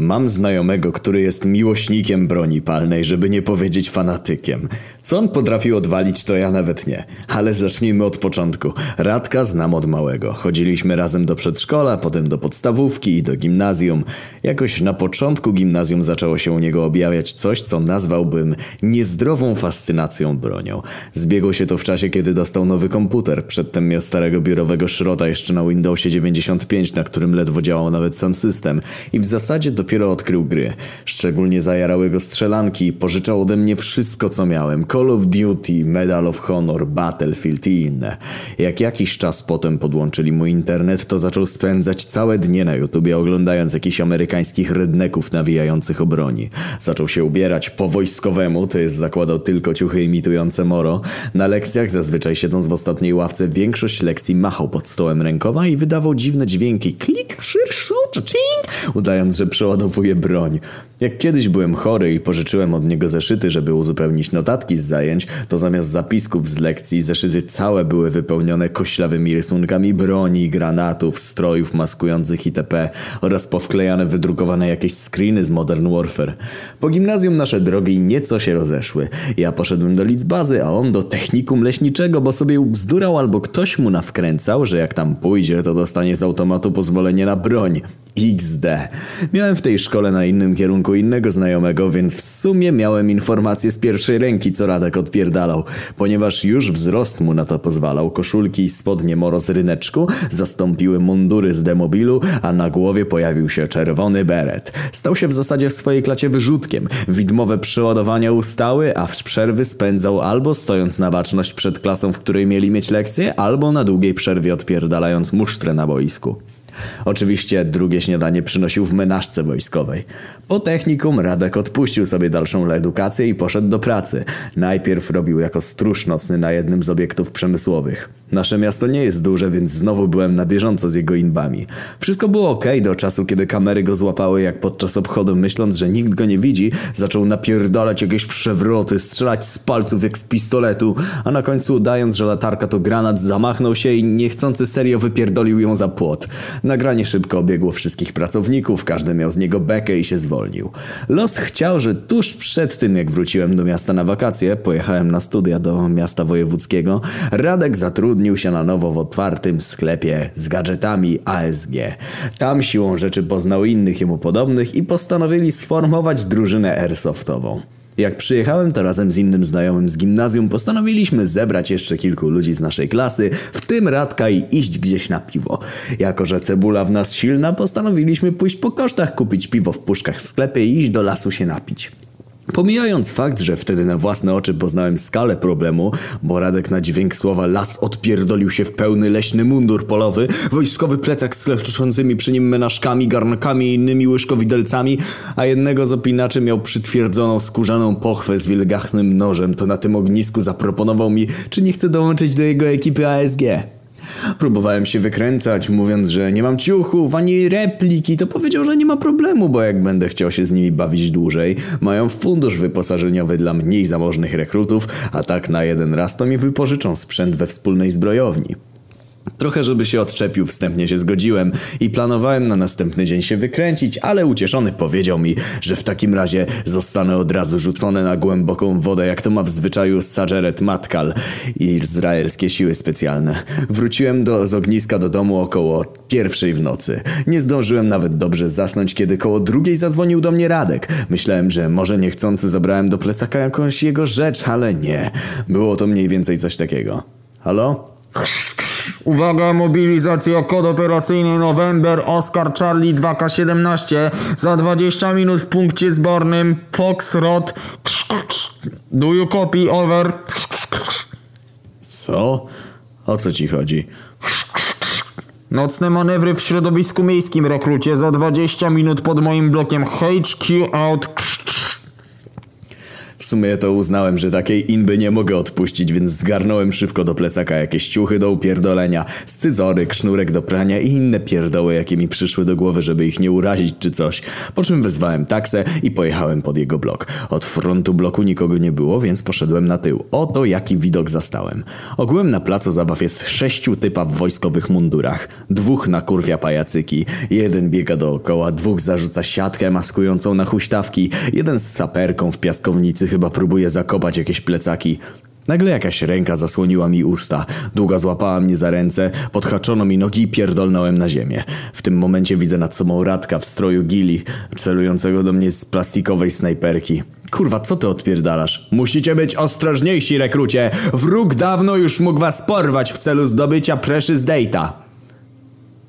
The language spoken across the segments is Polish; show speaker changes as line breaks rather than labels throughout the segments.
Mam znajomego, który jest miłośnikiem broni palnej, żeby nie powiedzieć fanatykiem. Co on potrafił odwalić, to ja nawet nie. Ale zacznijmy od początku. Radka znam od małego. Chodziliśmy razem do przedszkola, potem do podstawówki i do gimnazjum. Jakoś na początku gimnazjum zaczęło się u niego objawiać coś, co nazwałbym niezdrową fascynacją bronią. Zbiegło się to w czasie, kiedy dostał nowy komputer. Przedtem miał starego biurowego szrota jeszcze na Windowsie 95, na którym ledwo działał nawet sam system. I w zasadzie dopiero odkrył gry. Szczególnie zajarały go strzelanki pożyczał ode mnie wszystko, co miałem. Call of Duty, Medal of Honor, Battlefield i inne. Jak jakiś czas potem podłączyli mu internet, to zaczął spędzać całe dnie na YouTubie oglądając jakichś amerykańskich redneków nawijających o broni. Zaczął się ubierać po wojskowemu, to jest zakładał tylko ciuchy imitujące moro. Na lekcjach, zazwyczaj siedząc w ostatniej ławce, większość lekcji machał pod stołem rękowa i wydawał dziwne dźwięki. Klik, szyrszu, czing, udając, że przeładowuje broń. Jak kiedyś byłem chory i pożyczyłem od niego zeszyty, żeby uzupełnić notatki z zajęć, to zamiast zapisków z lekcji zeszyty całe były wypełnione koślawymi rysunkami broni, granatów, strojów maskujących itp. oraz powklejane wydrukowane jakieś screeny z Modern Warfare. Po gimnazjum nasze drogi nieco się rozeszły. Ja poszedłem do Lidzbazy, a on do technikum leśniczego, bo sobie bzdurał albo ktoś mu nawkręcał, że jak tam pójdzie, to dostanie z automatu pozwolenie na broń. XD. Miałem w tej szkole na innym kierunku innego znajomego, więc w sumie miałem informacje z pierwszej ręki, co Radek odpierdalał. Ponieważ już wzrost mu na to pozwalał, koszulki i spodnie moro z ryneczku zastąpiły mundury z demobilu, a na głowie pojawił się czerwony beret. Stał się w zasadzie w swojej klacie wyrzutkiem. Widmowe przeładowania ustały, a w przerwy spędzał albo stojąc na baczność przed klasą, w której mieli mieć lekcje, albo na długiej przerwie odpierdalając musztrę na boisku. Oczywiście drugie śniadanie przynosił w menażce wojskowej. Po technikum Radek odpuścił sobie dalszą edukację i poszedł do pracy. Najpierw robił jako stróż nocny na jednym z obiektów przemysłowych. Nasze miasto nie jest duże, więc znowu byłem na bieżąco z jego inbami. Wszystko było ok do czasu, kiedy kamery go złapały, jak podczas obchodu, myśląc, że nikt go nie widzi, zaczął napierdalać jakieś przewroty, strzelać z palców jak z pistoletu, a na końcu udając, że latarka to granat, zamachnął się i niechcący serio wypierdolił ją za płot. Nagranie szybko obiegło wszystkich pracowników, każdy miał z niego bekę i się zwolnił. Los chciał, że tuż przed tym, jak wróciłem do miasta na wakacje, pojechałem na studia do miasta wojewódzkiego, Radek zatrudnił się na nowo w otwartym sklepie z gadżetami ASG. Tam siłą rzeczy poznał innych jemu podobnych i postanowili sformować drużynę airsoftową. Jak przyjechałem, to razem z innym znajomym z gimnazjum postanowiliśmy zebrać jeszcze kilku ludzi z naszej klasy, w tym Radka i iść gdzieś na piwo. Jako, że cebula w nas silna, postanowiliśmy pójść po kosztach, kupić piwo w puszkach w sklepie i iść do lasu się napić. Pomijając fakt, że wtedy na własne oczy poznałem skalę problemu, bo Radek na dźwięk słowa las odpierdolił się w pełny leśny mundur polowy, wojskowy plecak z kleszczącymi przy nim menażkami, garnkami i innymi łyżkowidelcami, a jednego z opinaczy miał przytwierdzoną skórzaną pochwę z wielgachnym nożem, to na tym ognisku zaproponował mi, czy nie chcę dołączyć do jego ekipy ASG. Próbowałem się wykręcać, mówiąc, że nie mam ciuchów ani repliki, to powiedział, że nie ma problemu, bo jak będę chciał się z nimi bawić dłużej, mają fundusz wyposażeniowy dla mniej zamożnych rekrutów, a tak na jeden raz to mi wypożyczą sprzęt we wspólnej zbrojowni. Trochę, żeby się odczepił, wstępnie się zgodziłem i planowałem na następny dzień się wykręcić, ale ucieszony powiedział mi, że w takim razie zostanę od razu rzucony na głęboką wodę, jak to ma w zwyczaju Sajeret Matkal i izraelskie siły specjalne. Wróciłem do, z ogniska do domu około pierwszej w nocy. Nie zdążyłem nawet dobrze zasnąć, kiedy koło drugiej zadzwonił do mnie Radek. Myślałem, że może niechcący zabrałem do plecaka jakąś jego rzecz, ale nie. Było to mniej więcej coś takiego. Halo?
Uwaga, mobilizacja, kod operacyjny November, Oscar Charlie 2K17 za 20 minut w punkcie zbornym Foxtrot. Do you copy, over?
Co? O co ci chodzi?
Nocne manewry w środowisku miejskim, rekrucie, za 20 minut pod moim blokiem HQ out.
Sumie to uznałem, że takiej inby nie mogę odpuścić, więc zgarnąłem szybko do plecaka jakieś ciuchy do upierdolenia, scyzoryk, sznurek do prania i inne pierdoły, jakie mi przyszły do głowy, żeby ich nie urazić czy coś. Po czym wezwałem taksę i pojechałem pod jego blok. Od frontu bloku nikogo nie było, więc poszedłem na tył. Oto jaki widok zastałem. Ogółem na placu zabaw jest sześciu typa w wojskowych mundurach. Dwóch na kurwia pajacyki. Jeden biega dookoła, dwóch zarzuca siatkę maskującą na huśtawki. Jeden z saperką w piaskownicy chyba próbuje zakopać jakieś plecaki. Nagle jakaś ręka zasłoniła mi usta. Długa złapała mnie za ręce, podhaczono mi nogi i pierdolnąłem na ziemię. W tym momencie widzę nad sobą Radka w stroju gili, celującego do mnie z plastikowej snajperki. Kurwa, co ty odpierdalasz? Musicie być ostrożniejsi, rekrucie! Wróg dawno już mógł was porwać w celu zdobycia Precious Data.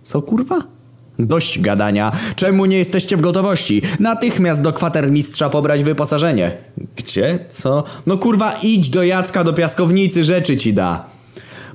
Co kurwa? Dość gadania. Czemu nie jesteście w gotowości? Natychmiast do kwatermistrza pobrać wyposażenie. Gdzie? Co? No kurwa, idź do Jacka do piaskownicy, rzeczy ci da.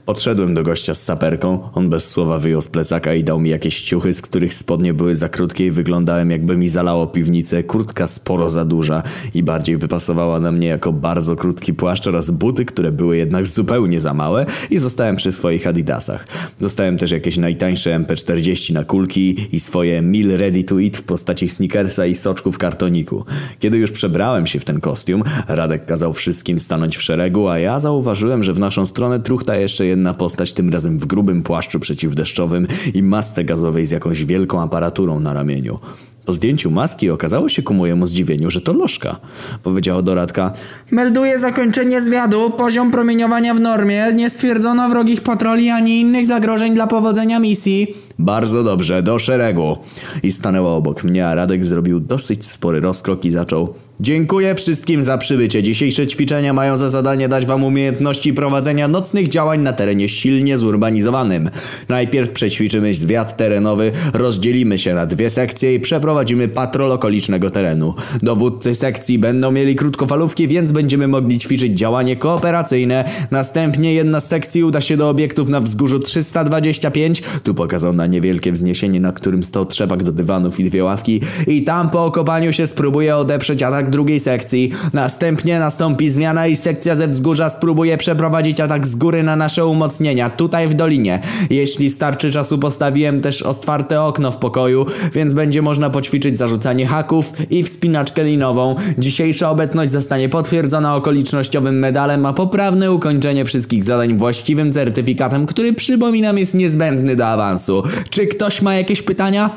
Podszedłem do gościa z saperką, on bez słowa wyjął z plecaka i dał mi jakieś ciuchy, z których spodnie były za krótkie i wyglądałem jakby mi zalało piwnicę, kurtka sporo za duża i bardziej wypasowała na mnie jako bardzo krótki płaszcz oraz buty, które były jednak zupełnie za małe i zostałem przy swoich adidasach. Dostałem też jakieś najtańsze MP40 na kulki i swoje meal ready to eat w postaci sneakersa i soczku w kartoniku. Kiedy już przebrałem się w ten kostium, Radek kazał wszystkim stanąć w szeregu, a ja zauważyłem, że w naszą stronę truchta jeszcze jedna postać, tym razem w grubym płaszczu przeciwdeszczowym i masce gazowej z jakąś wielką aparaturą na ramieniu. Po zdjęciu maski okazało się ku mojemu zdziwieniu, że to lożka. Powiedziała do Radka,
Melduję zakończenie zwiadu. Poziom promieniowania w normie. Nie stwierdzono wrogich patroli ani innych zagrożeń dla powodzenia misji.
Bardzo dobrze, do szeregu. I stanęła obok mnie, a Radek zrobił dosyć spory rozkrok i zaczął. Dziękuję wszystkim za przybycie. Dzisiejsze ćwiczenia mają za zadanie dać wam umiejętności prowadzenia nocnych działań na terenie silnie zurbanizowanym. Najpierw przećwiczymy zwiat terenowy, rozdzielimy się na dwie sekcje i przeprowadzimy patrol okolicznego terenu. Dowódcy sekcji będą mieli krótkofalówki, więc będziemy mogli ćwiczyć działanie kooperacyjne. Następnie jedna z sekcji uda się do obiektów na wzgórzu 325. Tu pokazał na niewielkie wzniesienie, na którym stał trzepak do dywanów i dwie ławki. I tam po okopaniu się spróbuje odeprzeć atak drugiej sekcji. Następnie nastąpi zmiana i sekcja ze wzgórza spróbuje przeprowadzić atak z góry na nasze umocnienia, tutaj w dolinie. Jeśli starczy czasu postawiłem też otwarte okno w pokoju, więc będzie można poćwiczyć zarzucanie haków i wspinaczkę linową. Dzisiejsza obecność zostanie potwierdzona okolicznościowym medalem, a poprawne ukończenie wszystkich zadań właściwym certyfikatem, który przypominam jest niezbędny do awansu. Czy ktoś ma jakieś pytania?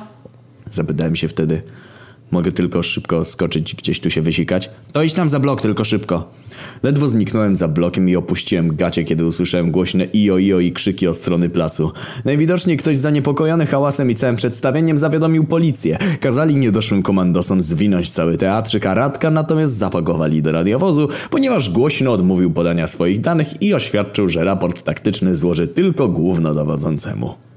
Zapytałem się wtedy. Mogę tylko szybko skoczyć, gdzieś tu się wysikać? To idź tam za blok, tylko szybko. Ledwo zniknąłem za blokiem i opuściłem gacie, kiedy usłyszałem głośne ijo ijo i krzyki od strony placu. Najwidoczniej ktoś zaniepokojony hałasem i całym przedstawieniem zawiadomił policję. Kazali niedoszłym komandosom zwinąć cały teatrzyk, a Radka natomiast zapakowali do radiowozu, ponieważ głośno odmówił podania swoich danych i oświadczył, że raport taktyczny złoży tylko głównodowodzącemu.